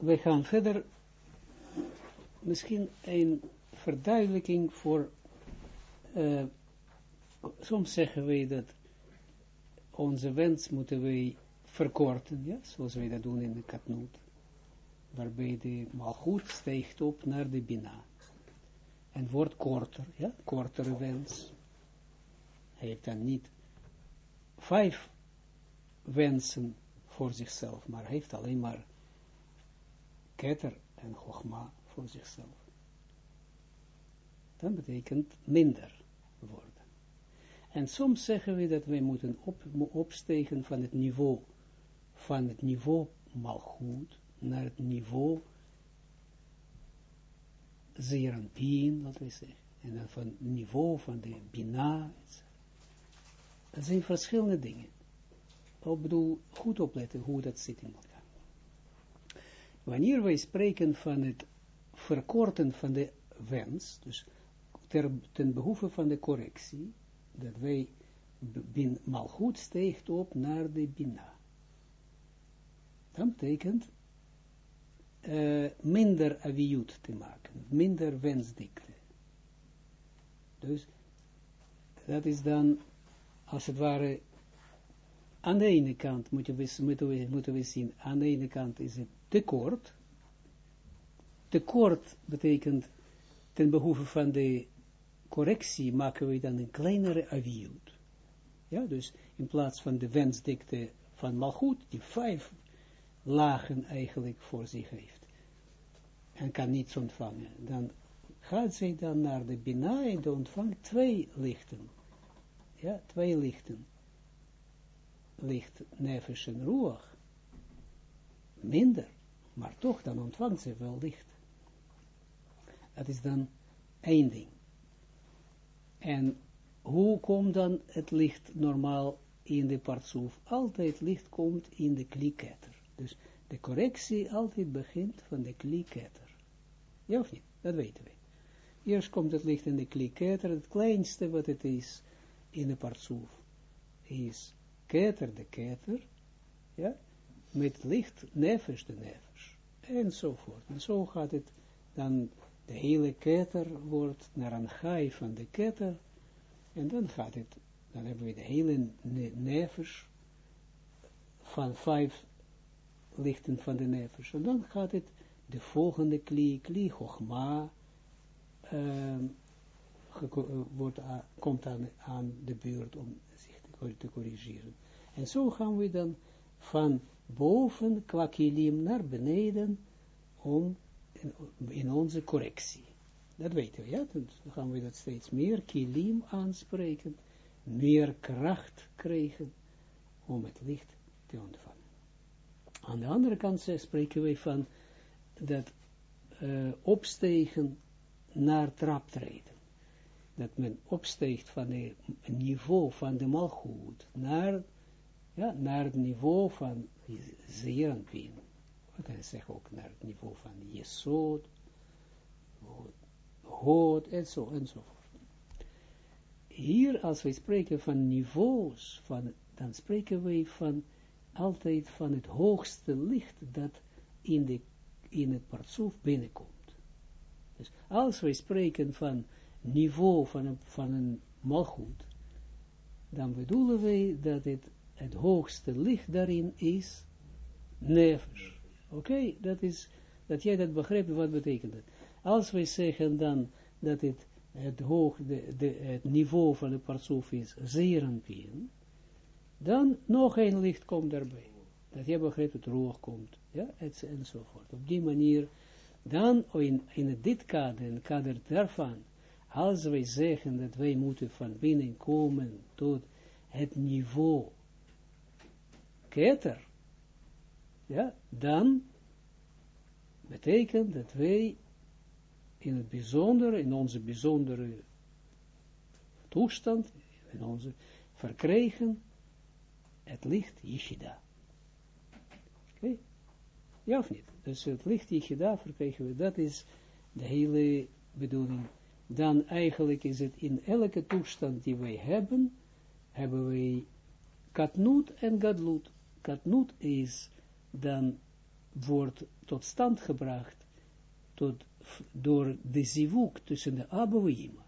we gaan verder, misschien een verduidelijking voor, uh, soms zeggen wij dat onze wens moeten wij verkorten, ja, zoals wij dat doen in de katnoot, waarbij de malgoed stijgt op naar de bina. En wordt korter, ja, kortere wens. Hij heeft dan niet vijf wensen voor zichzelf, maar heeft alleen maar keter en chogma voor zichzelf. Dat betekent minder worden. En soms zeggen we dat wij moeten op, opstegen van het niveau, van het niveau malgoed, naar het niveau zeeranpien, laten we zeggen. En dan van het niveau van de bina. Dat zijn verschillende dingen. Ik bedoel, goed opletten hoe dat zit in elkaar. Wanneer wij spreken van het verkorten van de wens, dus ter, ten behoeve van de correctie, dat wij bin, malgoed steegt op naar de bina. Dat betekent uh, minder aviut te maken, minder wensdikte. Dus dat is dan, als het ware, aan de ene kant moeten we, moeten we, moeten we zien, aan de ene kant is het tekort. Tekort betekent ten behoeve van de correctie maken we dan een kleinere aviut. Ja, dus in plaats van de wensdikte van Malchut, die vijf lagen eigenlijk voor zich heeft, en kan niets ontvangen, dan gaat zij dan naar de Bina en ontvangt twee lichten. Ja, twee lichten. Licht, nefesh en ruach. Minder, maar toch, dan ontvangt ze wel licht. Dat is dan één ding. En hoe komt dan het licht normaal in de partsoef? Altijd licht komt in de kliketter. Dus de correctie altijd begint van de kliketter. Ja of niet? Dat weten we. Eerst komt het licht in de kliketter, het kleinste wat het is in de partsoef is ketter de ketter, ja, met licht nefesh de nefesh, enzovoort. En zo gaat het dan de hele ketter wordt naar een gaai van de ketter, en dan gaat het, dan hebben we de hele nevers van vijf lichten van de nevers, en dan gaat het de volgende kli, kli chogma, uh, wordt, komt aan, aan de beurt om zich te corrigeren. En zo gaan we dan van boven qua kilim naar beneden om in, onze correctie. Dat weten we, ja, dan gaan we dat steeds meer kilim aanspreken, meer kracht krijgen om het licht te ontvangen. Aan de andere kant spreken we van dat uh, opstegen naar traptreden. Dat men opsteegt van het niveau van de malgoed naar, ja, naar het niveau van zeeranpien we kunnen zeggen ook naar het niveau van Jesod, Hood, en zo, enzovoort. Hier, als wij spreken van niveaus, van, dan spreken wij van, altijd van het hoogste licht dat in, de, in het partsoef binnenkomt. Dus als wij spreken van niveau van een, van een malgoed, dan bedoelen wij dat het, het hoogste licht daarin is nefesh. Oké, dat is, dat jij dat begrijpt, wat betekent dat? Als wij zeggen dan dat het, het, hoog, het niveau van de partsoef is zeeranpien, dan nog een licht komt daarbij. Dat jij begrijpt dat roog komt, ja, enzovoort. Op die manier, dan in, in dit kader, in het kader daarvan, als wij zeggen dat wij moeten van binnen komen tot het niveau keter, ja, dan betekent dat wij in het bijzondere, in onze bijzondere toestand, in onze verkregen, het licht Yichida. Oké? Ja of niet? Dus het licht Yichida verkregen we, dat is de hele bedoeling. Dan eigenlijk is het in elke toestand die wij hebben, hebben wij katnoot en gadloed. Katnoot is dan wordt tot stand gebracht tot, door de zivuk tussen de Abouima.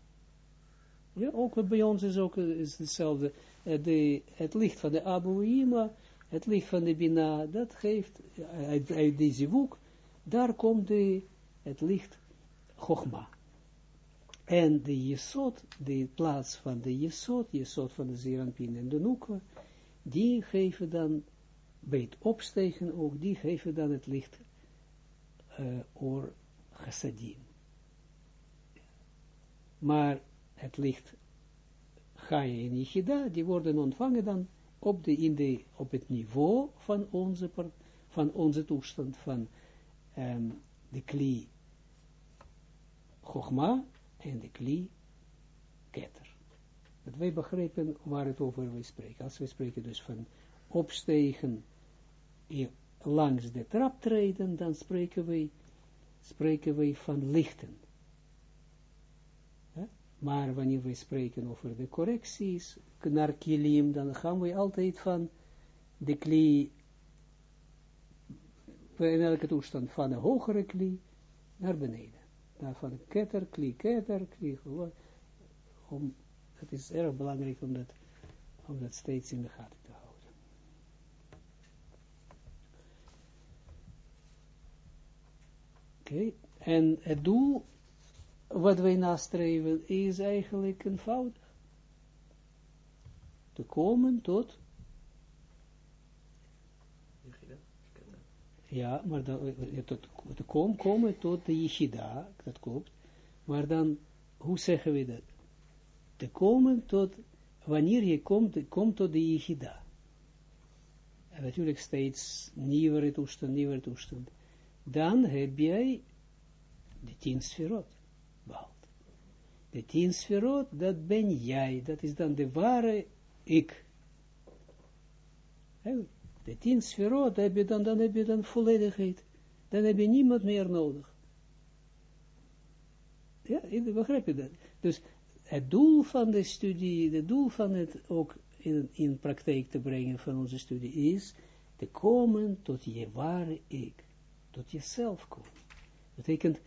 Ja, ook bij ons is ook is hetzelfde. Eh, de, het licht van de Abouima, het licht van de Bina, dat geeft uit, uit de zivuk, daar komt de, het licht Chogma. En de Jesod, de plaats van de Jesod, Jesod van de Zeranpin en de Nukwa, die geven dan, bij het opstegen ook, die geven dan het licht uh, or chassadim. Maar het licht Gaia en Yichida, die worden ontvangen dan op, de, in de, op het niveau van onze, van onze toestand, van um, de kli Chogma en de kli Keter. Dat wij begrijpen waar het over wij spreken. Als wij spreken dus van opstegen langs de trap treden, dan spreken wij, spreken wij van lichten. Maar wanneer we spreken over de correcties naar kilim, dan gaan we altijd van de kli, in elke toestand van de hogere kli naar beneden. Naar van ketter, kli, ketter, kli, om, het is erg belangrijk om dat, om dat steeds in de gaten te Oké, en het doel wat wij nastreven is eigenlijk eenvoudig. Te komen tot ja, maar dan, eh, eh, tot, te komen, komen tot de Yeshida, dat klopt, maar dan, hoe zeggen we dat? Te komen tot, wanneer je komt, komt tot de Yeshida. En natuurlijk steeds nieuwere toestand, nieuwere toestand. Dan heb jij de tien sferot behaald. De tien sferot, dat ben jij, dat is dan de ware ik. De tien sferot, heb je dan, dan heb je dan volledigheid. Dan heb je niemand meer nodig. Ja, begrijp je dat? Dus het doel van de studie, het doel van het ook in, in praktijk te brengen van onze studie is te komen tot je ware ik. Tot jezelf komen. Dat betekent,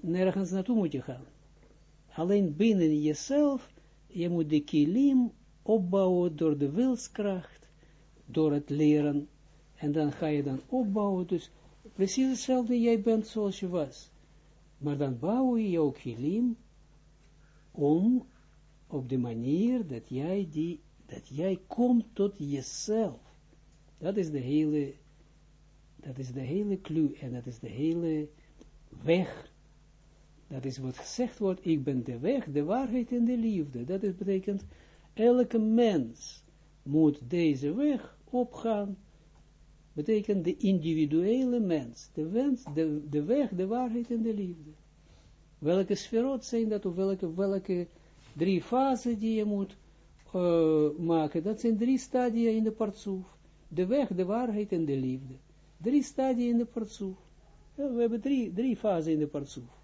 nergens naartoe moet je gaan. Alleen binnen jezelf, je moet de kilim opbouwen door de wilskracht, door het leren, en dan ga je dan opbouwen, dus precies hetzelfde, jij bent zoals je was. Maar dan bouw je jouw kilim om op de manier dat jij die, dat jij komt tot jezelf. Dat is de hele, dat is de hele clue en dat is de hele weg dat is wat gezegd wordt, ik ben de weg, de waarheid en de liefde. Dat betekent, elke mens moet deze weg opgaan. Betekent de individuele mens. De, weg, de waarheid en de liefde. Welke sferot zijn dat, of welke, welke drie fasen die je moet uh, maken. Dat zijn drie stadia in de partsoef. De weg, de waarheid en de liefde. Drie stadia in de partsoef. Ja, we hebben drie, drie fasen in de partsoef.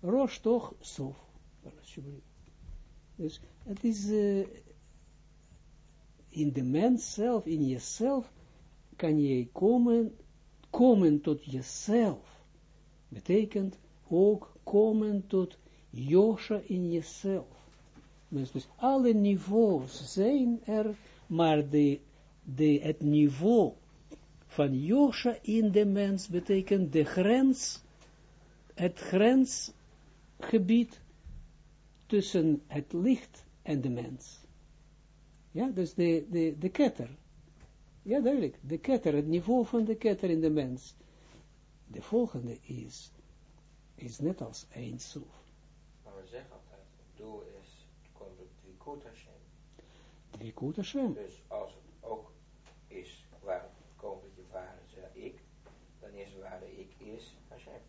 Rosh toch sof. Dus het is uh, in de mens zelf, in jezelf, kan je komen, komen tot jezelf. Betekent ook komen tot Josha in jezelf. Dus, dus alle niveaus zijn er, maar de, de, het niveau van Josha in de mens betekent de grens, het grens gebied tussen het licht en de mens. Ja, dus de, de, de ketter. Ja, duidelijk. De ketter, het niveau van de ketter in de mens. De volgende is, is net als één soef. Maar we zeggen altijd, het doel is, komt Dvikut Hashem. Hashem. Dus als het ook is, waar het komt dat je ware ik, dan is ware ik is Hashem.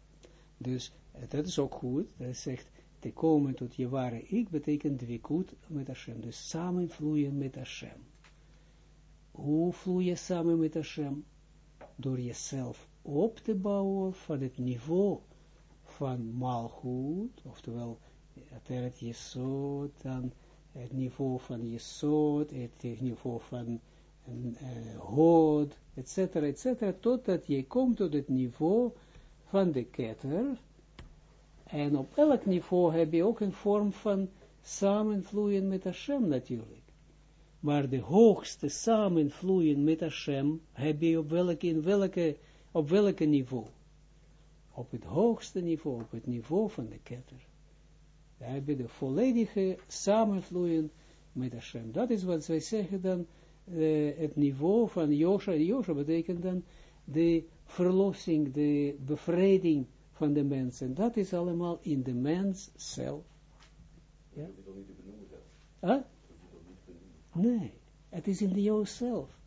Dus dat is ook goed, hij zegt, te komen tot je ware ik, betekent dwikut met Hashem, dus samenvloeien met Hashem. Hoe vloei je samen met Hashem? Door jezelf op te bouwen van het niveau van malgoed, oftewel het Jesod, dan het niveau van Jesod, het niveau van uh, hood, etc., etc., totdat je komt tot het niveau van de ketter, en op elk niveau heb je ook een vorm van samenvloeien met Hashem natuurlijk. Maar de hoogste samenvloeien met Hashem heb je op welke, in welke, op welke niveau? Op het hoogste niveau, op het niveau van de ketter. Daar heb je de volledige samenvloeien met Hashem. Dat is wat wij zeggen dan, uh, het niveau van Josha. Josha betekent dan de verlossing, de bevrijding van de mens. En dat is allemaal in de mens zelf. Ja? Dat je niet te benoemen Huh? Nee, het is in jou zelf.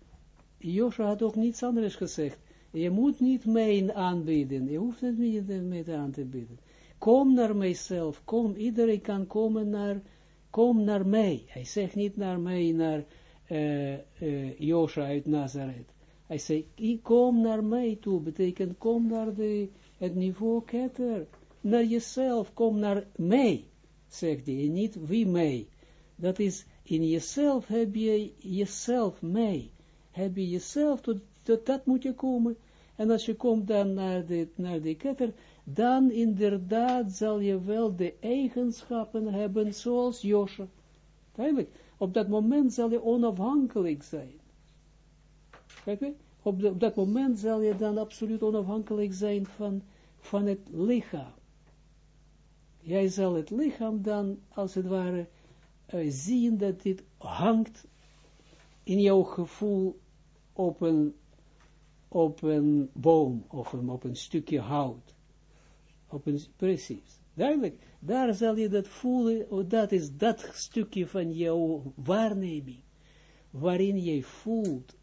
Joshua had ook niets anders gezegd. Je moet niet mij aanbieden. Je hoeft het niet met aan te bieden. Kom naar mijzelf. Kom, iedereen kan komen naar, kom naar mij. Hij zegt niet naar mij, naar uh, uh, Joshua uit Nazareth. Hij zegt, kom naar mij toe. Betekent, kom naar de, het niveau ketter. Naar jezelf. Kom naar mij, zegt hij. Niet wie mij. Dat is in jezelf heb je jezelf mee. Heb je jezelf, tot, dat moet je komen. En als je komt dan naar de, naar ketter, dan inderdaad zal je wel de eigenschappen hebben zoals Josje. Duidelijk, op dat moment zal je onafhankelijk zijn. Op, dat moment zal je dan absoluut onafhankelijk zijn van, van het lichaam. Jij zal het lichaam dan, als het ware, uh, zien dat dit hangt in jouw gevoel op een, op een boom of een, op een stukje hout. Op een, precies. Duidelijk, daar zal je dat voelen, oh, dat is dat stukje van jouw waarneming, waarin jij voelt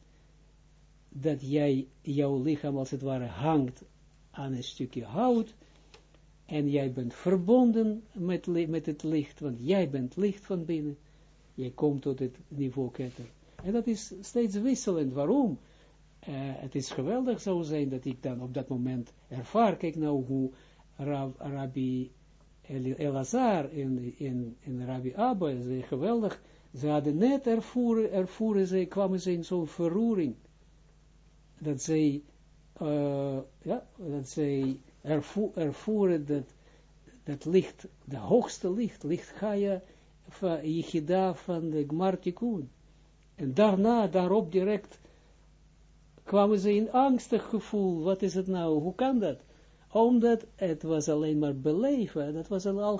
dat jij, jouw lichaam als het ware hangt aan een stukje hout, en jij bent verbonden met, met het licht, want jij bent licht van binnen. Jij komt tot het niveau ketter. En dat is steeds wisselend. Waarom? Uh, het is geweldig zou zijn dat ik dan op dat moment ervaar. Kijk nou hoe Rab, Rabbi Elazar en, en, en Rabbi Abba, ze geweldig, ze hadden net ervoeren, ervoeren ze, kwamen ze in zo'n verroering. Dat zij, uh, ja, dat zij ervo ervoeren dat, dat licht, de hoogste licht, licht Gaia, van Yichida van de Gmartikun. En daarna, daarop direct, kwamen ze in angstig gevoel, wat is het nou, hoe kan dat? Omdat het was alleen maar beleven, dat was al,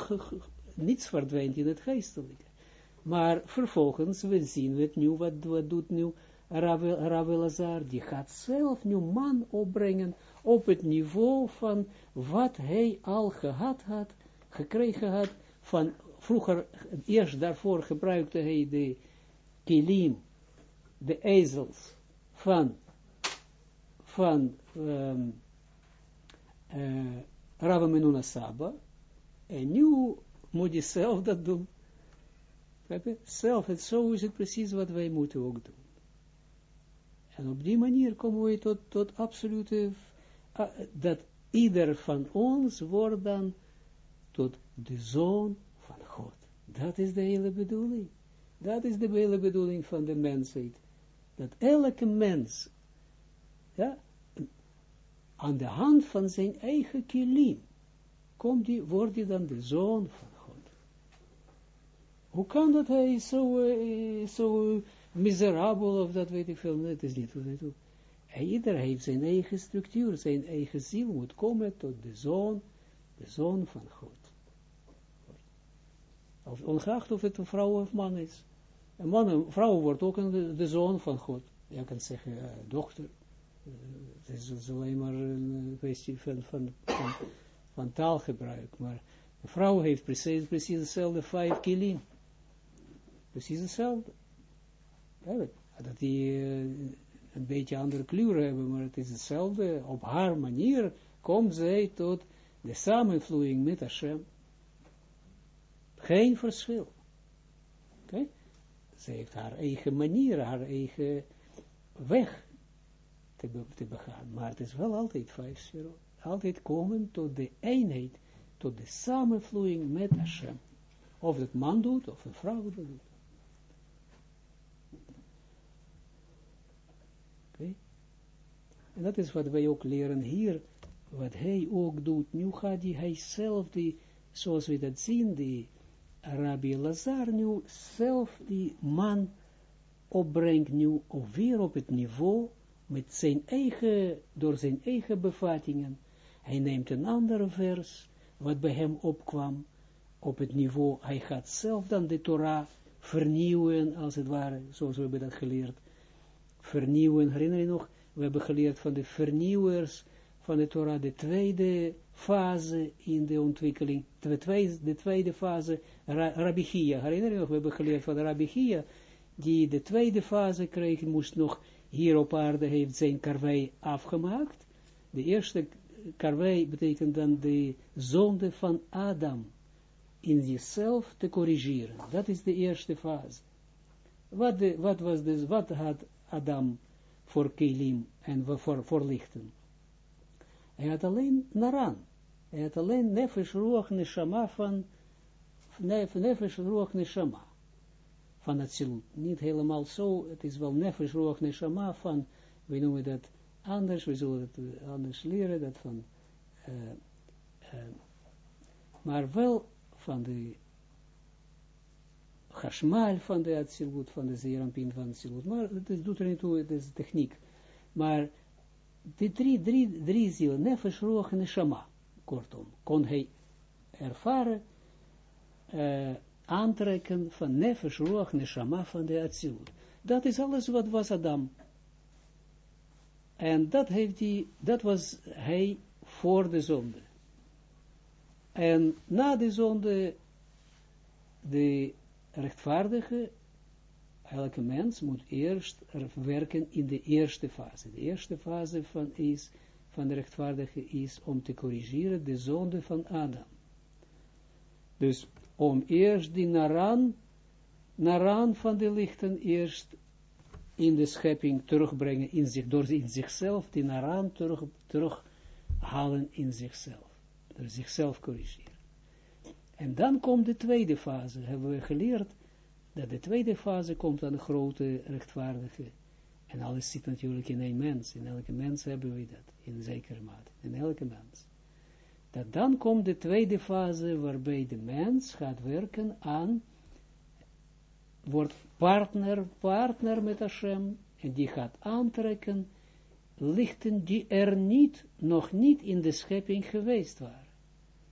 niets verdwijnt in het geestelijke. Maar vervolgens, we zien het nu, wat, wat doet nu Ravel Lazar, die gaat zelf nu man opbrengen op het niveau van wat hij al gehad had, gekregen had, van vroeger, eerst daarvoor gebruikte hij de kilim, de ezels, van, van um, uh, Saba, en nu moet je zelf dat doen. Zelf, het, zo is het precies wat wij moeten ook doen. En op die manier komen we tot, tot absolute dat ieder van ons wordt dan tot de zoon van God. Dat is de hele bedoeling. Dat is de hele bedoeling van de mensheid. Dat elke mens, ja, aan de hand van zijn eigen kilim, komt die, wordt hij dan de zoon van God. Hoe kan dat hij zo, zo miserabel, of dat weet ik veel, het is niet hoe hij doet. Ieder heeft zijn eigen structuur, zijn eigen ziel moet komen tot de zoon, de zoon van God. Of, ongeacht of het een vrouw of man is. Een man, een vrouw wordt ook een, de, zoon van God. Je kan zeggen, uh, dochter. Uh, het is alleen maar een kwestie van, van, van, van, taalgebruik. Maar een vrouw heeft precies, precies hetzelfde vijf kilim. Precies hetzelfde. Dat die... Uh, een beetje andere kleur hebben, maar het is hetzelfde. Op haar manier komt zij tot de samenvloeiing met Hashem. Geen verschil. Ze heeft haar eigen manier, haar eigen weg te, te begaan. Maar het is wel altijd vijf. Altijd komen tot de eenheid, tot de samenvloeiing met Hashem. Of het man doet, of een vrouw doet. En dat is wat wij ook leren hier, wat hij ook doet. Nu gaat hij, zelf, die, zoals we dat zien, die Rabbi Lazar nu zelf die man opbrengt nu weer op het niveau, met zijn eigen, door zijn eigen bevattingen. Hij neemt een andere vers, wat bij hem opkwam, op het niveau, hij gaat zelf dan de Torah vernieuwen, als het ware, zoals we hebben dat geleerd. Vernieuwen, herinner je nog, we hebben geleerd van de vernieuwers van de Torah, de tweede fase in de ontwikkeling, de tweede, de tweede fase, Rabbi Chia, herinner je nog, we hebben geleerd van Rabbi Chia, die de tweede fase kreeg, moest nog hier op aarde, heeft zijn karwei afgemaakt. De eerste karwei betekent dan de zonde van Adam in zichzelf te corrigeren. Dat is de eerste fase. Wat, wat, was dus, wat had Adam voor kelim en voor, voor lichten? Hij had alleen naran. Hij had alleen nefesh ruach neshama van nefesh ruach neshama van het zilut. Niet helemaal zo, het is wel nefesh ruach neshama van, we noemen dat anders, we zullen het anders leren, dat van, uh, uh, maar wel van de Hashmal van de Atsilut, van de Zerampin van Atsilut. Maar het doet er niet toe, het is techniek. Maar die drie, drie, drie zielen, Nefesh, Ruach en kortom, kon hij ervaren, uh, aantrekken van Nefesh, Ruach en Shama van de Atsilut. Dat is alles wat was Adam. En dat, heeft hij, dat was hij voor de zonde. En na de zonde, de rechtvaardige, elke mens moet eerst werken in de eerste fase. De eerste fase van, is, van de rechtvaardige is om te corrigeren de zonde van Adam. Dus om eerst die naran, naran van de lichten eerst in de schepping terugbrengen in zich, door in zichzelf die naran terug, terughalen in zichzelf zichzelf corrigeren. En dan komt de tweede fase, hebben we geleerd, dat de tweede fase komt aan de grote rechtvaardige. En alles zit natuurlijk in een mens, in elke mens hebben we dat, in zekere mate, in elke mens. Dat dan komt de tweede fase, waarbij de mens gaat werken aan, wordt partner, partner met Hashem, en die gaat aantrekken lichten die er niet, nog niet in de schepping geweest waren.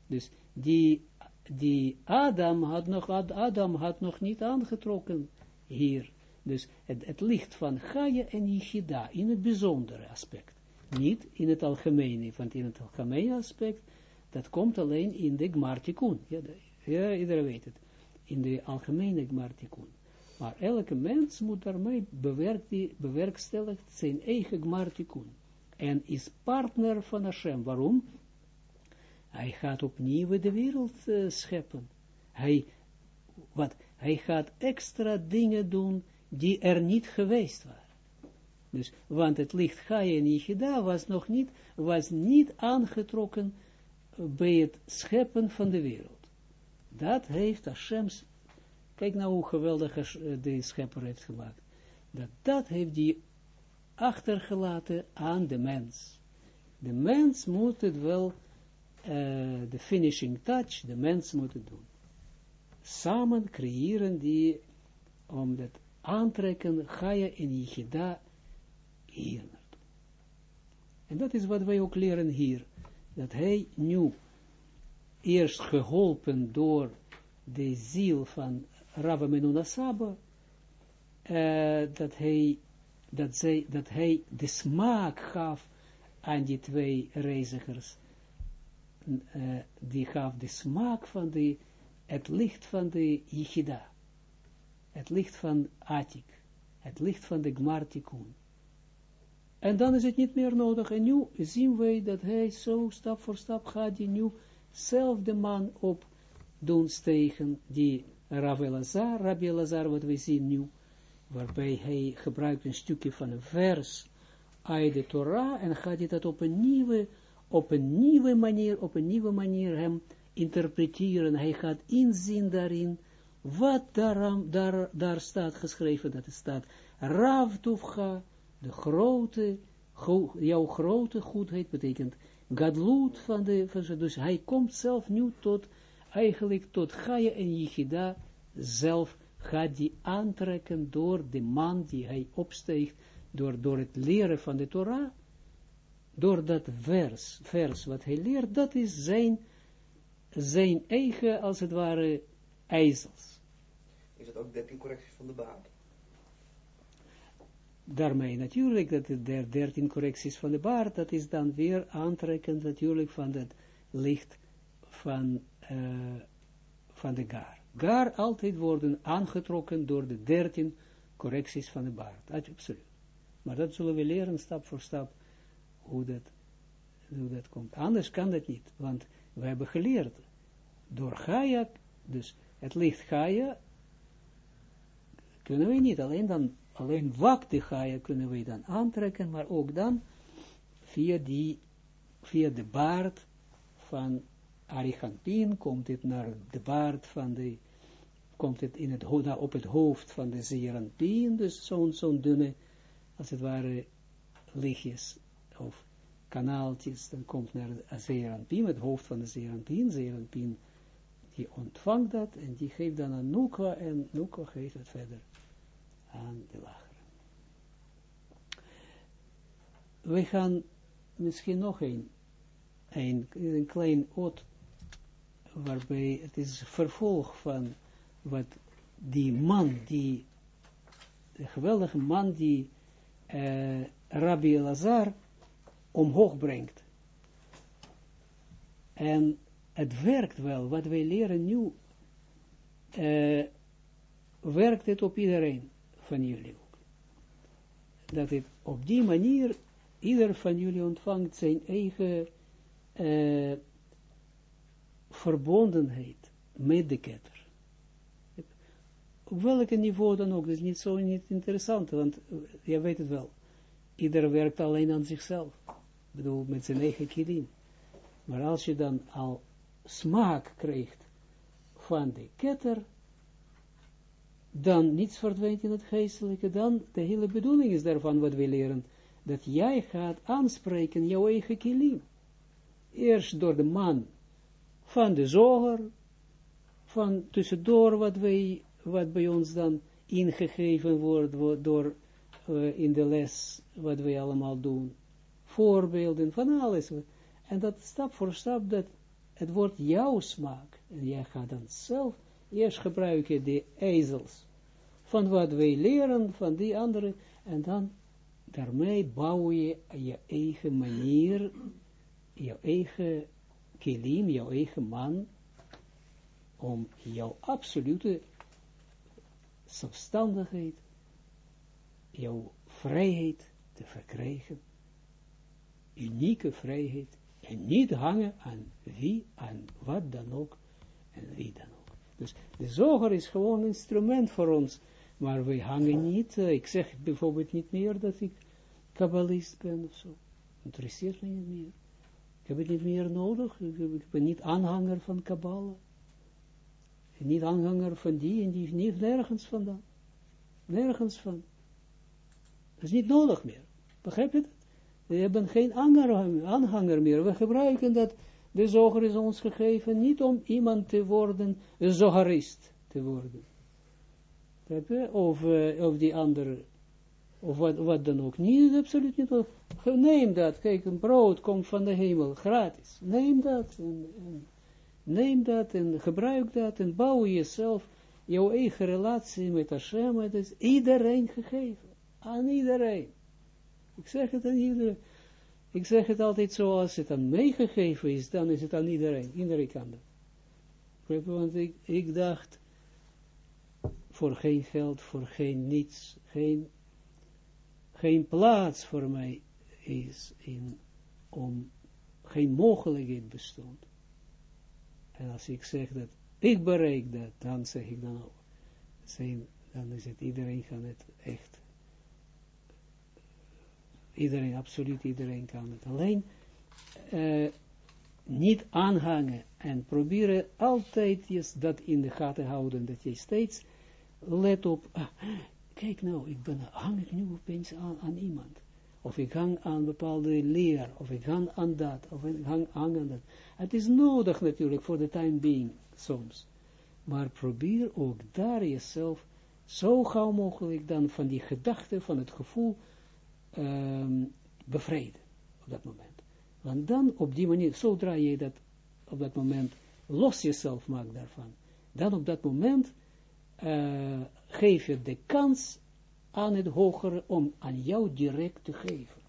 Dus die, die Adam had nog, Adam had nog niet aangetrokken hier. Dus het, het licht van Gaia en Yichida in het bijzondere aspect. Niet in het algemene, want in het algemene aspect, dat komt alleen in de Gmartikun. Ja, ja, iedereen weet het. In de algemene Gmartikun. Maar elke mens moet daarmee bewerkstelligen zijn eigen Gmartikun. En is partner van Hashem. Waarom? Hij gaat opnieuw de wereld uh, scheppen. Hij, wat, hij gaat extra dingen doen die er niet geweest waren. Dus, want het licht Gaia en Yichida was nog niet, was niet aangetrokken bij het scheppen van de wereld. Dat heeft Hashem's, kijk nou hoe geweldig de schepper heeft gemaakt. Dat, dat heeft hij achtergelaten aan de mens. De mens moet het wel de uh, finishing touch, de mens moeten doen. Samen creëren die, om dat aantrekken, ga je in Yichida hier naartoe. En dat is wat wij ook leren hier, dat hij nu, eerst geholpen door de ziel van Rabba Menuna Saba, uh, dat hij dat, zij, dat hij de smaak gaf aan die twee reizigers, uh, die gaf de smaak van de, het licht van de Yichida, het licht van Atik, het licht van de Gmartikun. En dan is het niet meer nodig. En nu zien wij dat hij zo stap voor stap gaat, die nu zelf de man op doen stegen, die Rav Elazar, Rabbi wat we zien nu, waarbij hij gebruikt een stukje van een vers uit de Torah, en gaat hij dat op een nieuwe op een nieuwe manier, op een nieuwe manier hem interpreteren. Hij gaat inzien daarin, wat daar, staat geschreven, dat het staat, Rav Tufcha, de grote jouw grote goedheid betekent gadloed van de, van dus hij komt zelf nu tot, eigenlijk tot Gaia en Yichida zelf gaat die aantrekken door de man die hij opsteegt, door, door het leren van de Torah, door dat vers, vers wat hij leert, dat is zijn, zijn eigen, als het ware, ijzels. Is dat ook 13 correcties van de baard? Daarmee natuurlijk, dat de 13 correcties van de baard, dat is dan weer aantrekkend natuurlijk van het licht van, uh, van de gar. Gar altijd worden aangetrokken door de 13 correcties van de baard. Absoluut. Maar dat zullen we leren stap voor stap hoe dat, hoe dat komt. Anders kan dat niet, want we hebben geleerd door Gaia, dus het licht Gaia, kunnen we niet alleen dan, alleen wak de Gaia kunnen we dan aantrekken, maar ook dan via die, via de baard van Arichampin komt het naar de baard van de, komt het in het, op het hoofd van de Zeranpien, dus zo'n zo'n dunne, als het ware, lichtjes of kanaaltjes, dan komt naar de Zeranpien, het hoofd van de Zeranpien, Zeranpien, die ontvangt dat en die geeft dan aan Nukwa en Nukwa geeft het verder aan de lagere. We gaan misschien nog een, een, een klein oot, waarbij het is vervolg van wat die man, die de geweldige man die uh, Rabbi Elazar omhoog brengt. En het werkt wel, wat wij leren nu, uh, werkt het op iedereen van jullie ook. Dat het op die manier, ieder van jullie ontvangt zijn eigen uh, verbondenheid met de ketter. Op welke niveau dan ook, is niet zo niet interessant, want uh, je weet het wel. Ieder werkt alleen aan zichzelf. Bedoel, met zijn eigen kilim. Maar als je dan al smaak krijgt van de ketter, dan niets verdwijnt in het geestelijke, dan de hele bedoeling is daarvan wat we leren, dat jij gaat aanspreken jouw eigen kilim. Eerst door de man van de zoger, van tussendoor wat, wij, wat bij ons dan ingegeven wordt door uh, in de les, wat wij allemaal doen. Voorbeelden van alles. En dat stap voor stap, dat het wordt jouw smaak. En jij gaat dan zelf eerst gebruiken de ezels van wat wij leren van die anderen, en dan daarmee bouw je je eigen manier, je eigen kilim, jouw eigen man, om jouw absolute zelfstandigheid, jouw vrijheid te verkrijgen, unieke vrijheid, en niet hangen aan wie, aan wat dan ook, en wie dan ook. Dus de zoger is gewoon een instrument voor ons, maar we hangen niet, uh, ik zeg bijvoorbeeld niet meer dat ik kabbalist ben of zo. Interesseert niet meer. Ik heb het niet meer nodig. Ik, ben niet aanhanger van Kabbalah. Niet aanhanger van die en die, niet nergens vandaan. Nergens van. Dat is niet nodig meer. Begrijp je dat? We hebben geen aanhanger meer. We gebruiken dat, de zoger is ons gegeven, niet om iemand te worden, een zogerist te worden of, uh, of die andere, of wat, wat dan ook. Niet, absoluut niet. Neem dat, kijk, een brood komt van de hemel, gratis. Neem dat, en, en, neem dat, en gebruik dat, en bouw jezelf, jouw eigen relatie met Hashem, het is iedereen gegeven. Aan iedereen. Ik zeg het aan iedereen. Ik zeg het altijd zo, als het aan mij gegeven is, dan is het aan iedereen. Iedereen kan dat. Want ik, ik dacht, voor geen geld, voor geen niets, geen, geen plaats voor mij is in, om, geen mogelijkheid bestond. En als ik zeg dat ik bereik dat, dan zeg ik dan ook, zijn, dan is het, iedereen kan het echt, iedereen, absoluut iedereen kan het. Alleen, uh, niet aanhangen en proberen altijd dat in de gaten houden, dat je steeds let op, ah, kijk nou, ik ben, hang ik nu opeens aan, aan iemand. of ik hang aan bepaalde leer, of ik hang aan dat, of ik hang, hang aan dat. Het is nodig natuurlijk voor de time being, soms. Maar probeer ook daar jezelf zo gauw mogelijk dan van die gedachte, van het gevoel, um, bevrijden op dat moment. Want dan op die manier, zodra je dat op dat moment los jezelf maakt daarvan, dan op dat moment uh, geef je de kans aan het hogere om aan jou direct te geven.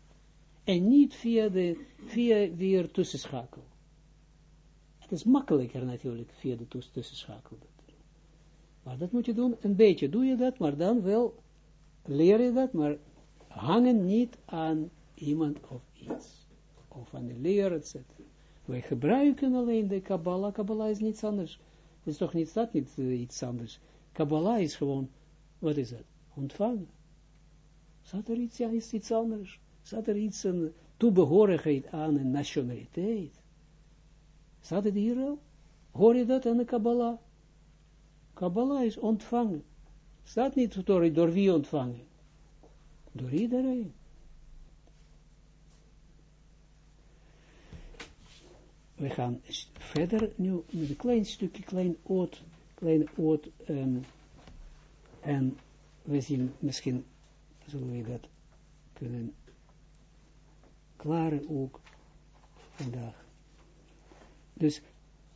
En niet via, de, via weer tussenschakel. Het is makkelijker natuurlijk via de tussenschakel. Maar dat moet je doen, een beetje doe je dat, maar dan wel leer je dat, maar hangen niet aan iemand of iets. Of aan de leer, etc. Wij gebruiken alleen de Kabbalah. Kabbalah is niets anders. Het is toch niet, dat niet uh, iets anders. Kabbalah is gewoon, wat is het? Ontvangen. Zat er iets, ja, is iets anders. Zat er iets, een toebehorigheid aan een nationaliteit. Zat het hier? Hoor je dat aan de Kabbalah? Kabbalah is ontvangen. Staat niet door, door wie ontvangen? Door iedereen. We gaan verder nu met een klein stukje, klein oot, klein oot, um, en we zien misschien, zullen we dat kunnen klaren ook vandaag. Dus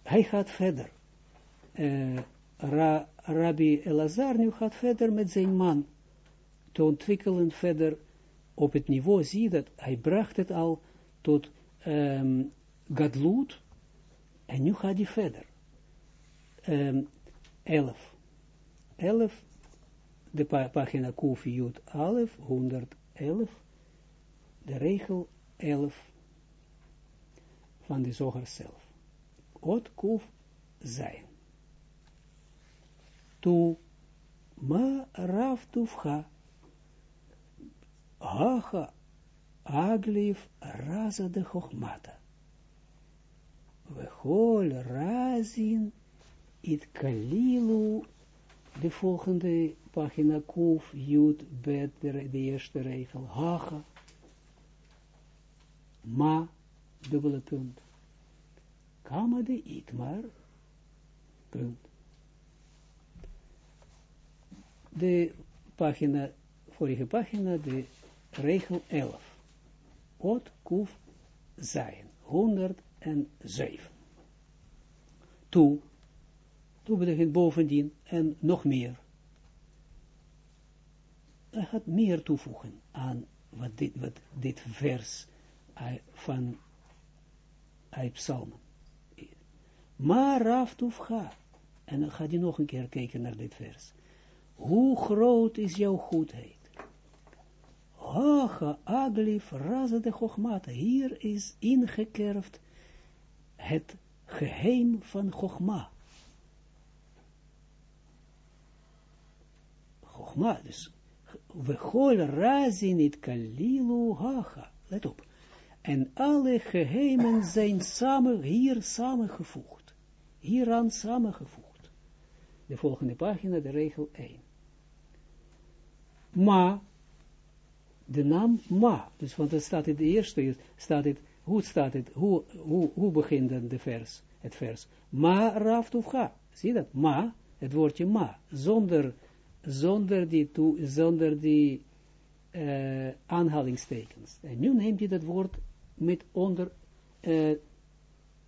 hij gaat verder. Uh, Ra, Rabbi Elazar nu gaat verder met zijn man te ontwikkelen verder op het niveau, zie dat hij bracht het al tot um, Gadlut en nu gaat hij verder. Um, 11. 11, de pa pagina Kofi Jut 11, 111, de regel 11 van de zoger zelf. Ot Kuf zijn tu ma raf tufcha hacha aglif raza de chochmata hol razin it kalilu de volgende pagina kuf jut bet de eerste regel hacha ma dubbele punt kama de itmar punt de pagina, vorige pagina, de regel 11. Ot kuf zijn, 107. Toe, toe betekent bovendien en nog meer. Hij gaat meer toevoegen aan wat dit, wat dit vers van uit psalmen. Maar Raf ga. En dan gaat hij nog een keer kijken naar dit vers. Hoe groot is jouw goedheid? Haga aglif raza de chogmata. Hier is ingekerfd het geheim van chogma. Chogma, dus we gol razin it kalilu haga. Let op. En alle geheimen zijn samen, hier samengevoegd. Hieraan samengevoegd. De volgende pagina, de regel 1 ma, de naam ma, dus want het staat in de eerste, staat het, hoe staat het, hoe, hoe, hoe begint dan de vers, het vers, ma raft of ga, zie dat, ma, het woordje ma, zonder, zonder die, to, zonder die uh, aanhalingstekens. En nu neemt hij dat woord met onder, uh,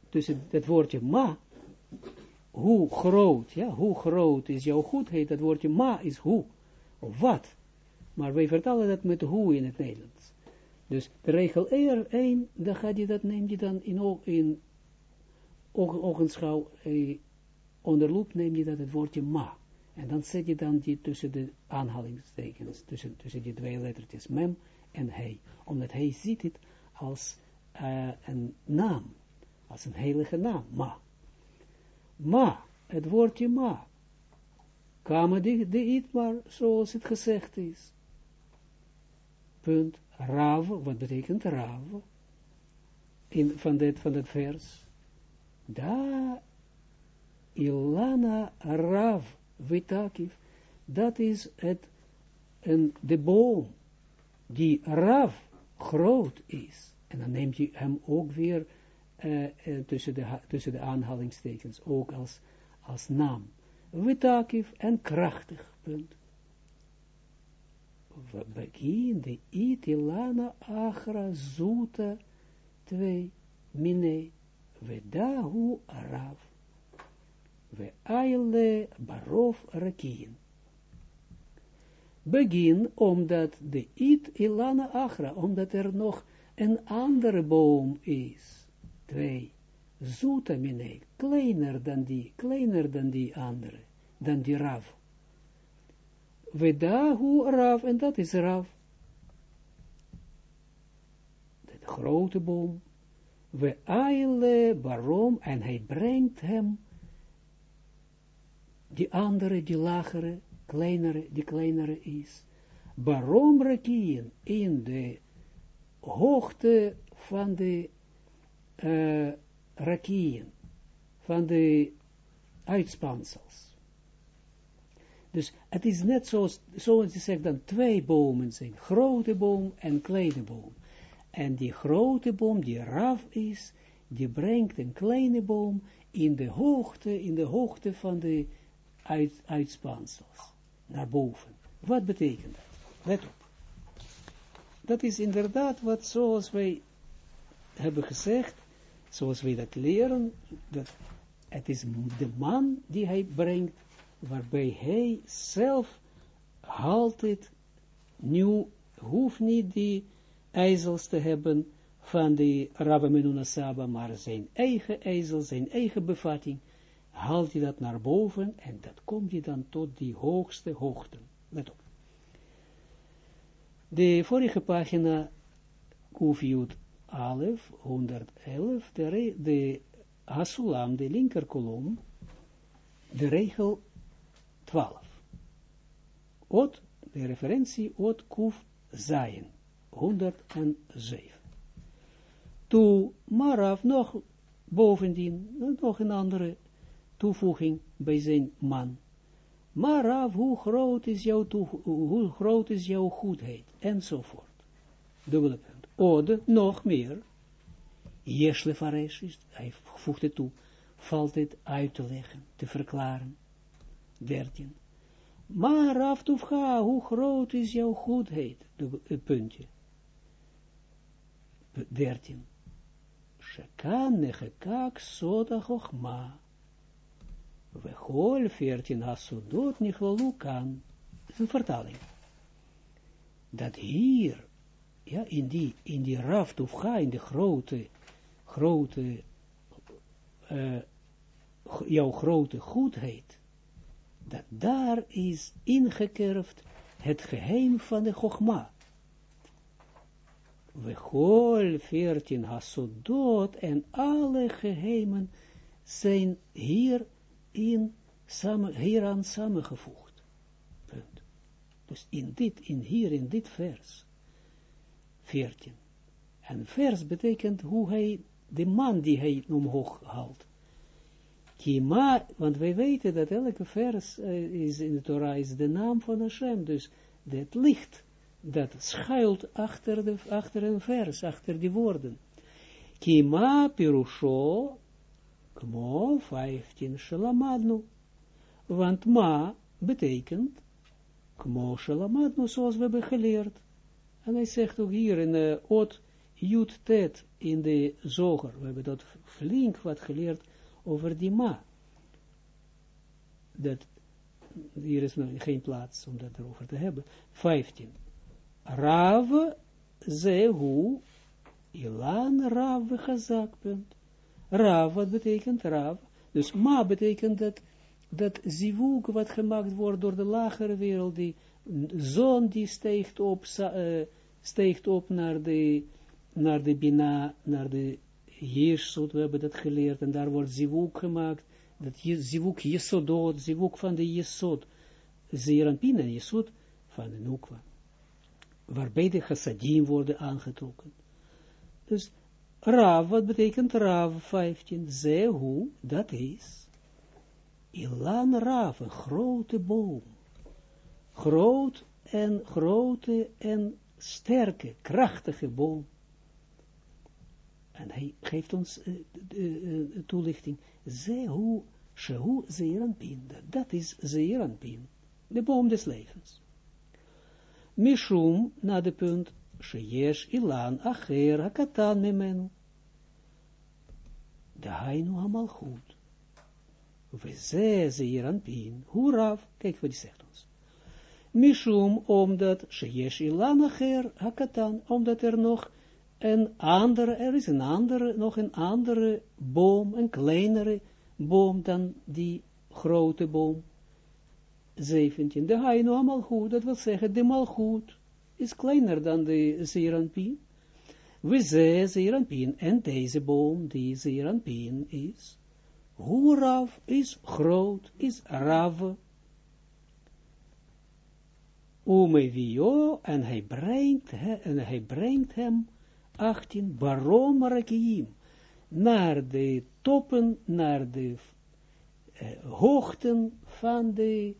tussen het woordje ma, hoe groot, ja, hoe groot is jouw goedheid, dat woordje ma is hoe, of wat, maar wij vertalen dat met hoe in het Nederlands. Dus de regel 1, dan gaat je dat, neem je dan in, in ogenschouw, eh, onder loep neem je dat het woordje ma. En dan zet je dan die tussen de aanhalingstekens, tussen, tussen die twee lettertjes, mem en hij. Omdat hij ziet het als uh, een naam, als een heilige naam, ma. Ma, het woordje ma. Kamer de, de itmar, zoals het gezegd is punt, rav, wat betekent rav, in, van, dit, van vers, da ilana rav vitakif, dat is het, en de boom, die rav groot is. En dan neemt hij hem ook weer uh, uh, tussen, de, tussen de aanhalingstekens, ook als, als naam. Witakiv en krachtig, punt. Begin de itilana achra zuta 2 mine vedahu arav ve aile barov rakien. Begin omdat de it ilana achra, omdat er nog een andere boom is. Twee. Zuta mine, kleiner dan die, kleiner dan die andere, dan die rav. Vedahu rav, en dat is rav. De grote boom. We aile barom, en hij brengt hem, die andere, die lagere, kleinere, die kleinere is. Barom rakien, in de hoogte van de uh, rakien, van de uitspansels. Dus het is net zoals, zoals je zegt dan, twee bomen zijn, grote boom en kleine boom. En die grote boom, die raf is, die brengt een kleine boom in de hoogte, in de hoogte van de uit, uitspansels, naar boven. Wat betekent dat? Let op. Dat is inderdaad wat zoals wij hebben gezegd, zoals wij dat leren, dat het is de man die hij brengt waarbij hij zelf altijd nu hoeft niet die ijzels te hebben van de Rabbi Menuna Saba, maar zijn eigen ijzel, zijn eigen bevatting, haalt hij dat naar boven en dat komt hij dan tot die hoogste hoogte. Let op. De vorige pagina, Kufiut Alef, 111, de, de Hasulam, de linkerkolom, de regel 12. Ot, de referentie, Ot Kuf Zayin, 107. Toe Maraf nog bovendien, nog een andere toevoeging bij zijn man. Maraf, hoe groot is jouw, hoe groot is jouw goedheid, enzovoort. Dubbele punt. Ode, nog meer. Jesle Faresh, hij voegt het toe, valt het uit te leggen, te verklaren. 13. Maar Raftufcha, hoe groot is jouw goedheid? De, puntje. 13. Shekan nechekak soda chochma. Vechol 14 hasudot nichlalu kan. Dat is een vertaling. Dat hier, ja, in die, in die Raftufcha, in de grote, grote, uh, jouw grote goedheid, daar is ingekerfd het geheim van de Chogma. We hol veertien hasodot en alle geheimen zijn hier in hieraan samengevoegd. Punt. Dus in dit, in hier, in dit vers. 14. En vers betekent hoe hij, de man die hij omhoog haalt. Kima, want wij weten dat elke vers uh, is in de Torah is de naam van Hashem, dus het licht dat schuilt achter, de, achter een vers, achter die woorden. Kima pirusho, kmo 15 shalamadnu, want ma betekent, kmo shalamadnu, zoals we hebben geleerd. En hij zegt ook hier in de uh, Ot Jut Tet in de Zoger, we hebben dat flink wat geleerd, over die ma. Dat, hier is nog geen plaats om dat erover te hebben. 15. Rav zehu ilan rav gezak, punt. Rav, wat betekent rav? Dus ma betekent dat, dat zivuk wat gemaakt wordt door de lagere wereld, die zon die steekt op, uh, steekt op naar de, naar de bina, naar de Jirsut, we hebben dat geleerd, en daar wordt zivuk gemaakt, dat zivuk jesodot, zivuk van de jesod, zeerampina jesod van de nukwa, waarbij de chassadim worden aangetrokken. Dus Rav, wat betekent Rav 15? Zehu, dat is Ilan Rav, een grote boom. Groot en grote en sterke, krachtige boom. En hij geeft ons uh, uh, toelichting. Zehu, shehu zeeranpin. Dat is zeeranpin. De boom des levens. Mishum, na de punt, sheyesh ilan acher hakatan memenu. De hainu hamalchut. We ze zeeranpin. Hoe raf, kijk wat hij zegt ons. Mishum, omdat sheyesh ilan acher hakatan, omdat er nog een andere, er is een andere, nog een andere boom, een kleinere boom dan die grote boom. 17. De haino malchut, dat wil zeggen, de malchut is kleiner dan de zeeranpien. We ze zeeranpien, en deze boom, die zeeranpien is, hoe rav is groot, is rav. Umevio, en hij en hij brengt hem 18, Barom Marakiim, naar de toppen, naar de hoogten van de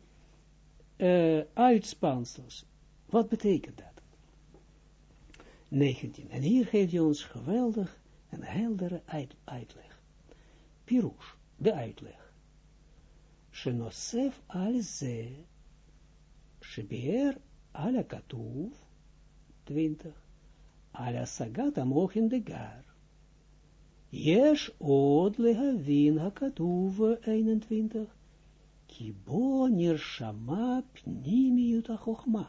uitspansels. Wat betekent dat? 19. En hier geeft hij ons geweldig een heldere uit, uitleg. Pirush, de uitleg. Shenosef al ze, shebeer katuv, 20 sagat amochin de gar. Yesh od lehavin hakatuv 21. Kibo nirshama pnimiut achochma.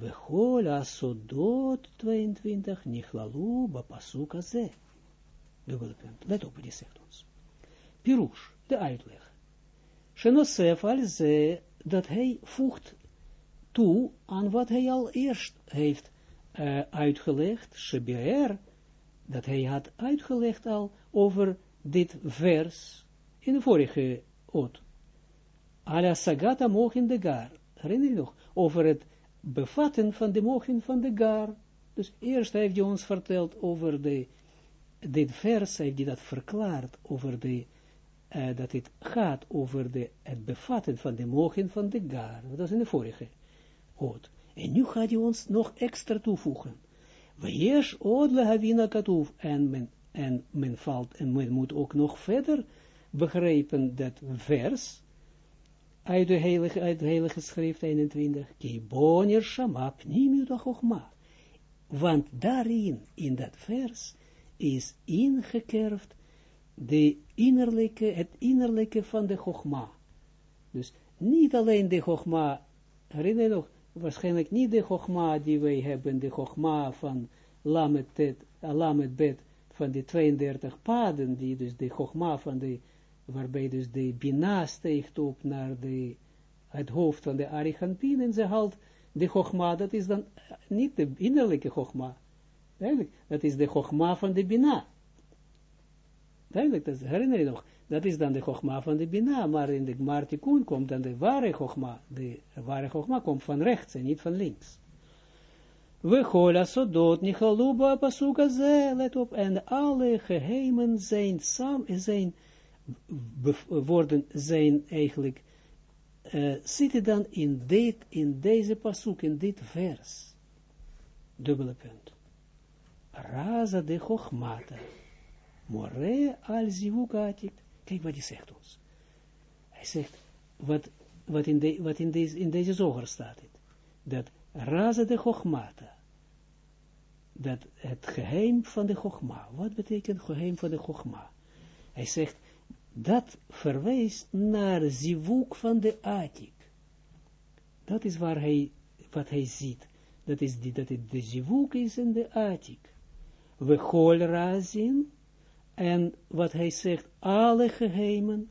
Vechol asodot 22 nichlalu bapasuka ze. Dubbele punt. Let op, die zegt ons. Pirush, de uitleg. Shenosef al ze, dat hij voegt toe aan wat hij al eerst heeft uh, uitgelegd, Shebeer, dat hij had uitgelegd al over dit vers in de vorige oot. Ala sagata mogen de gar. Herinner je nog? Over het bevatten van de mogen van de gar. Dus eerst heeft hij ons verteld over de, dit vers, heeft hij dat verklaard over de, uh, dat het gaat over de, het bevatten van de mogen van de gar. Dat is in de vorige oot. En nu gaat hij ons nog extra toevoegen. Wees odle havina katoef. En men, en men valt, en men moet ook nog verder begrijpen dat vers uit de heilige, uit de heilige schrift 21. Kibonir shamap nimiutachokma. Want daarin, in dat vers, is ingekerfd de innerlijke, het innerlijke van de chogma. Dus niet alleen de chogma, herinner je nog, waarschijnlijk niet de Chogma die wij hebben, de Chogma van Lamet, Bet, van de 32 paden, die dus de Chogma van de, waarbij dus de Bina steekt op naar de, het hoofd van de Arichampin, en ze haalt de Chogma, dat is dan niet de innerlijke Chogma, Duidelijk, dat is de Chogma van de Bina. Duidelijk, dat herinner je nog, dat is dan de Chogma van de Bina, maar in de Gmartikun komt dan de ware Chogma. De ware Chogma komt van rechts en niet van links. We chola sodot nichaluba pasuka ze, let op, en alle geheimen zijn samen, zijn, worden, zijn eigenlijk, uh, zitten dan in, dit, in deze pasuk, in dit vers. Dubbele punt. Raza de Chochmata. More al zivukatik. Kijk wat hij zegt ons. Hij zegt, wat, wat, in, wat in, deze, in zoger staat, het, dat raza de chogmata, dat het geheim van de chogma, wat betekent geheim van de chogma? Hij zegt, dat verwijst naar zivuk van de atik. Dat is waar hij, wat hij ziet. Dat is die, dat het de zivuk is in de atik. We razin, en wat hij zegt, alle geheimen,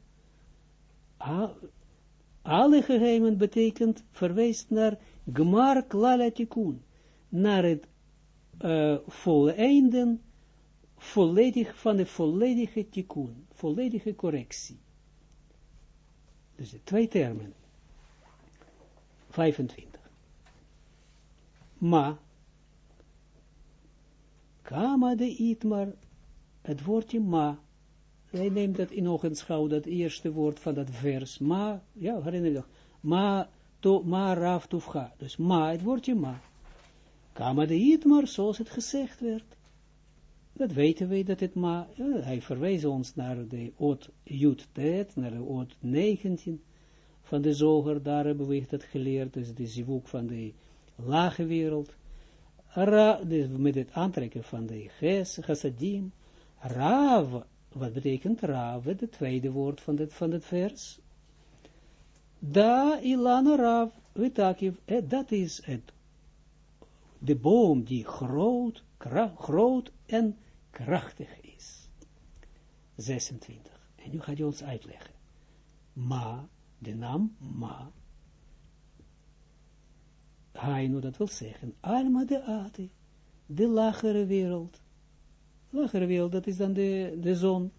alle geheimen betekent, verwijst naar Gmar Klalatikun, naar het uh, volledig van de volledige tikkun, volledige correctie. Dus de twee termen. 25. Ma, kama de itmar het woordje ma. Hij neemt dat in ogenschouw, dat eerste woord van dat vers. Ma, ja, herinner je nog. Ma, to, ma, raf, tufcha. Dus ma, het woordje ma. Kama de Itmar, zoals het gezegd werd. Dat weten we, dat het maar, hij verwees ons naar de oot Jut Tet, naar de oot 19 van de zoger, daar hebben we dat geleerd, dus de zivuk van de lage wereld, Ra, dus met het aantrekken van de ges, chassadim, Rav, wat betekent Rav, het tweede woord van het, van het vers, Da ilana Rav, witakiv, eh, dat is het, de boom die groot, groot en krachtig is. 26. En nu gaat hij ons uitleggen. Ma, de naam Ma, Hainu, dat wil zeggen, Alma de Ate, de lagere wereld. Lagere wereld, dat is dan de, de zon.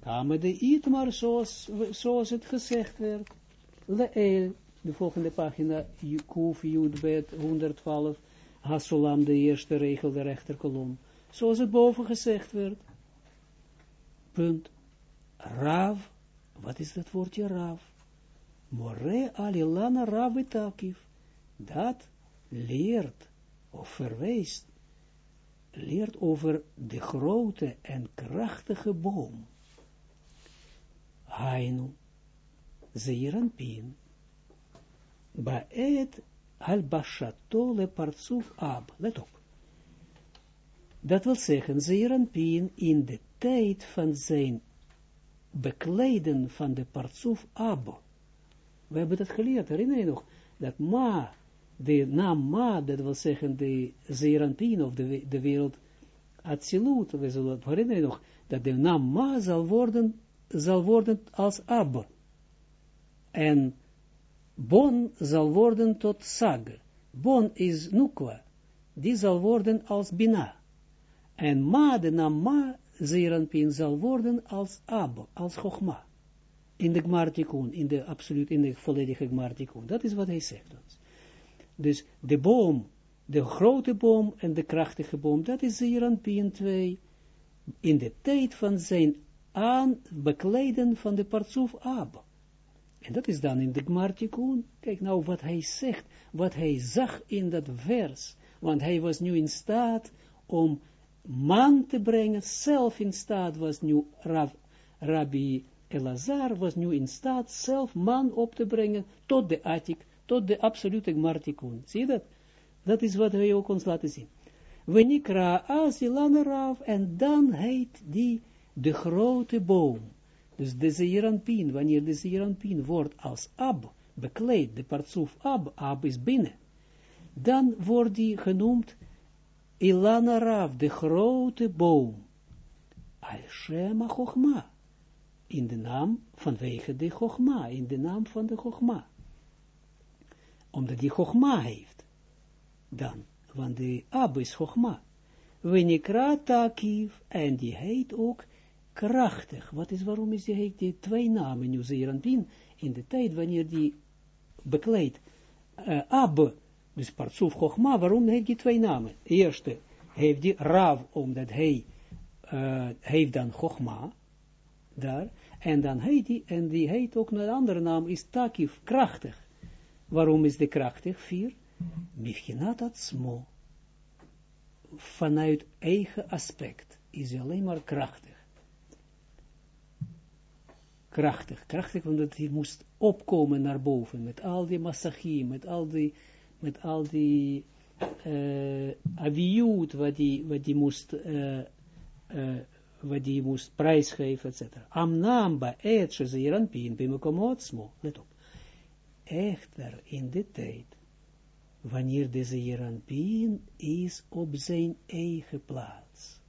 Kame de Itmar, zoals, zoals het gezegd werd. Leel, de volgende pagina, Kuf, Judbet, 112, Hasulam, de eerste regel, de rechterkolom. Zoals het boven gezegd werd. Punt. Rav, wat is dat woordje Rav? More alilana Rav dat leert of verwijst, leert over de grote en krachtige boom. Hainu, Zeiranpin, Baet al-Bashato le Partsuf Ab, let op. Dat wil zeggen, Zeiranpin in de tijd van zijn bekleden van de Partsuf Ab. We hebben dat geleerd, herinner je nog, dat Ma de naam Ma, dat wil zeggen de Zeranpin of de, wereld Atsilut, we zullen herinneren nog, dat de naam zal worden, zal worden als Ab. En Bon zal worden tot Sag. Bon is Nukwa, die zal worden als Bina. En Ma, de naam Ma, zal worden als Ab, als Chogma. In de Gmartikun, in de absoluut, in de volledige Gmartikun. Dat is wat hij zegt ons. Dus de boom, de grote boom en de krachtige boom, dat is hier Pien 2. In de tijd van zijn aanbekleden van de partsoef Ab. En dat is dan in de Gmartikun. Kijk nou wat hij zegt, wat hij zag in dat vers. Want hij was nu in staat om man te brengen, zelf in staat was nu Rabbi Elazar was nu in staat zelf man op te brengen tot de Atik tot de absolute martikun. Zie dat? Dat is wat hij ook ons laten zien. Wenikra asilana rav, en dan heet die de grote boom. Dus de zeeranpien, wanneer de zeeranpien wordt als ab, bekleed, de partsoef ab, ab is binnen, dan wordt die genoemd Ilana Rav, de grote boom. Al-Shema Chochma, in de naam vanwege de Chochma, in de naam van de Chochma omdat die Chogma heeft. Dan, want de Ab is Chogma. Wenikra takiv, en die heet ook krachtig. Wat is, waarom is die, heet die twee namen nu in de tijd wanneer die bekleedt uh, Ab, dus Partsuf Chogma, waarom heeft die twee namen? Eerste, heeft die Rav, omdat hij uh, heeft dan Chogma, daar, en dan heet die, en die heet ook een andere naam, is Takiv, krachtig. Waarom is de krachtig? Vier. Mifchinat smo. Vanuit eigen aspect is hij alleen maar krachtig. Krachtig, krachtig, omdat hij moest opkomen naar boven, met al die massachie, met al die, met al die uh, aviut, wat die, wat die moest, uh, uh, wat die moest prijsgeven, etc. Amnam ba et shezeeranpin bimekomot smo, let op echter in de tijd, wanneer de Zeeranpien is op zijn eigen plaats.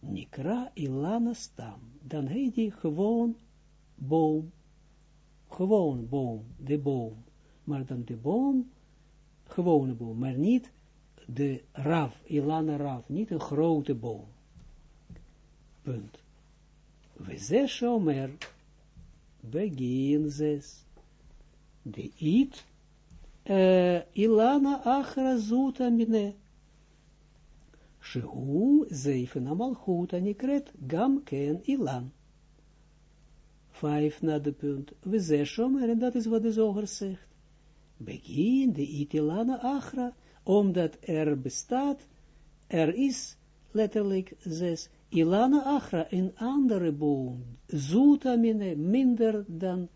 Nikra ilana stam, dan heet hij gewoon boom, gewoon boom, de boom, maar dan de boom, gewone boom, maar niet de raf, ilana raf, niet een grote boom. Punt. We zes omer, zes de it, uh, ilana achra zuta mine. Shehu zeifen amalchut anikret gam ken ilan. Vijf na de punt. We zeshom, en dat is wat de zoger zegt. Begin de it ilana achra, omdat er bestaat, er is, letterlijk zes, Ilana Achra, een andere boom, Zoetamine, minder dan,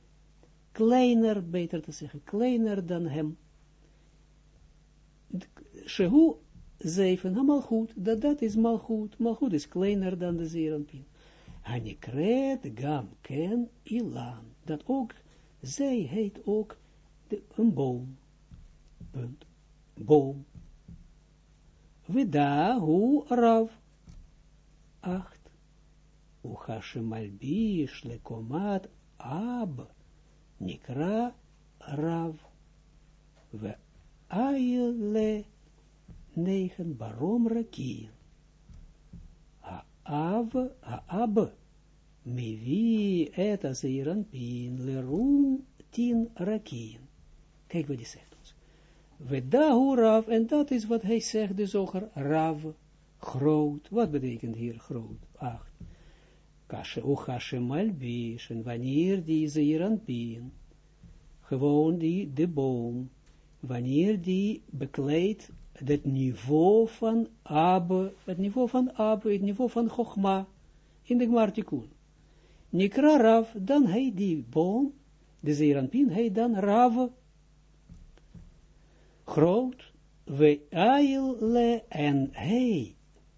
kleiner, beter te zeggen, kleiner dan hem. Shehu, zeven, malchut, dat dat is malchut, malchut is kleiner dan de zeeranpin. Hanikret gam ken ilan, dat ook, zij heet ook een boom, punt, boom. Veda hu rav, acht, Uchashemalbish lekomat ab, nikra rav, we aile negen barom rakien. Ha'av, ha'ab, mivi et azeiran pin lerum tin rakien. Kijk wat hij zegt ons. We dahu rav, en dat is wat hij zegt, de zoger, rav, groot. Wat betekent hier groot? Acht. Kashe, o kashe malbish, en wanneer die zeiran pin, gewoon die, de boom, wanneer die bekleedt het niveau van Abe, het niveau van Abe, het niveau van Chogma, in de Gmartikun. Nikra Rav, dan hij die boom, de Zeranpin, hij dan Rav, groot, we le en hij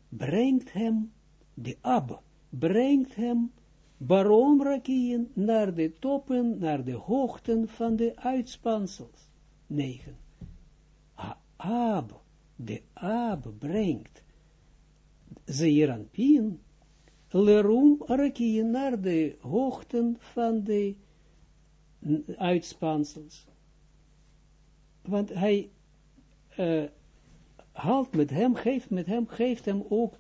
brengt hem, de Ab, brengt hem, Barom Rakien, naar de toppen, naar de hoogten van de uitspansels. 9. Ab, de Ab brengt Zeeranpien, lerum Rakien, naar de hoogten van de uitspansels. Want hij uh, haalt met hem, geeft met hem, geeft hem ook,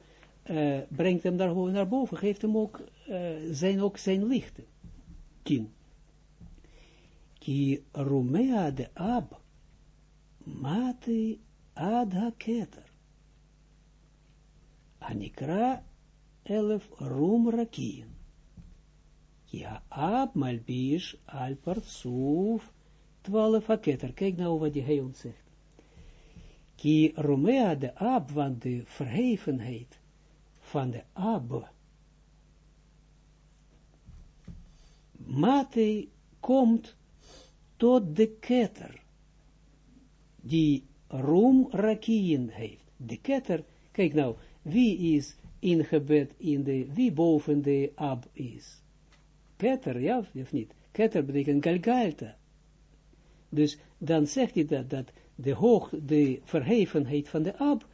uh, brengt hem daar naar boven, geeft hem ook, uh, zijn, ook zijn lichten. Tien. Ki Rumea de Ab, Mati ad haketer. Anikra elef rum rakien. Ki Ab malbish al partsuf twaalf haketer. Kijk nou wat hij ons zegt. Ki Romea de Ab, want de verhevenheid van de Ab, Mate komt tot de ketter, die Rum Rakien heeft. De ketter, kijk nou, wie is ingebed in de, wie boven de Ab is? Ketter, ja of niet? Ketter betekent Galgalta. Dus dan zegt hij dat, dat de hoog, de verhevenheid van de ab,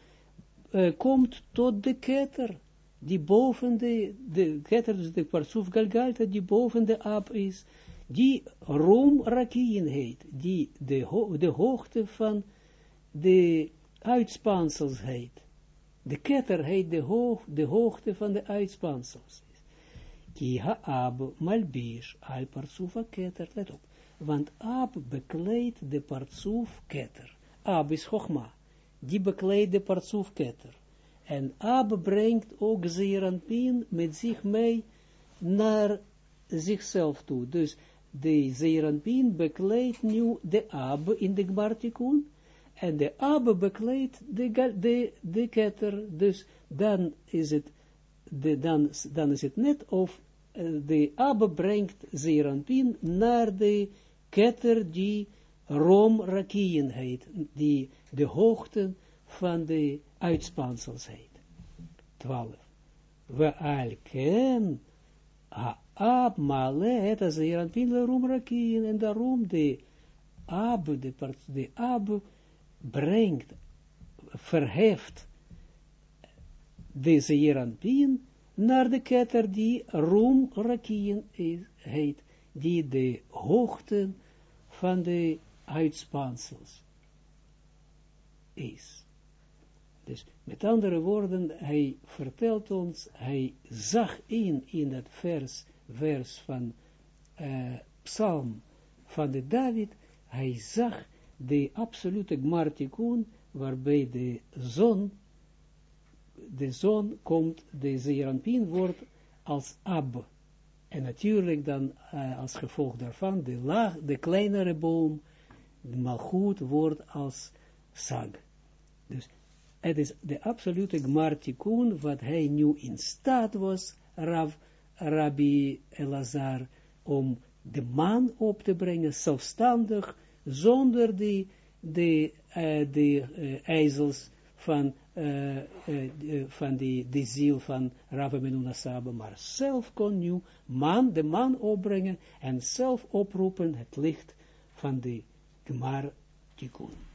uh, komt tot de ketter, die boven de, de ketter, dus de galgalta, die boven de ab is, die room rakien heet, die de, ho hoogte van de uitspansels heet. De ketter heet de, hoog, de hoogte van de uitspansels. Ki ha-ab malbish al parsufa ketter, let op want Ab bekleedt de partsoef ketter. Ab is Chogma, die bekleedt de partsoef ketter. En Ab brengt ook Zeeranpin met zich mee naar zichzelf toe. Dus de Zeeranpin bekleedt nu de Ab in de Gmartikun, en de Ab bekleedt de, de, de ketter, dus dan is het, de, dan, dan is het net of uh, de Ab brengt Zeeranpin naar de ketter die Rom Rakien heet, die de hoogte van de uitspansels heet. 12. We alken ab male het as Zeranpin le Rom Rakien, en daarom de ab, de, de ab brengt, verheft de Zeranpin naar de ketter die Rom Rakien heet die de hoogte van de uitspansels is. Dus met andere woorden, hij vertelt ons, hij zag in, in dat vers, vers van uh, psalm van de David, hij zag de absolute gmartikun, waarbij de zon, de zon komt, de zeeranpien wordt als ab, en natuurlijk dan uh, als gevolg daarvan, de, laag, de kleinere boom, de malgoed, wordt als sag. Dus het is de absolute Gmar Tikkun, wat hij nu in staat was, Rav, Rabbi Elazar, om de maan op te brengen, zelfstandig, zonder die, de, uh, de uh, van, uh, van die, de ziel van Rav Menuna Saba, maar zelf kon nu maan, de maan opbrengen en zelf oproepen het licht van de Gmar Tikkun.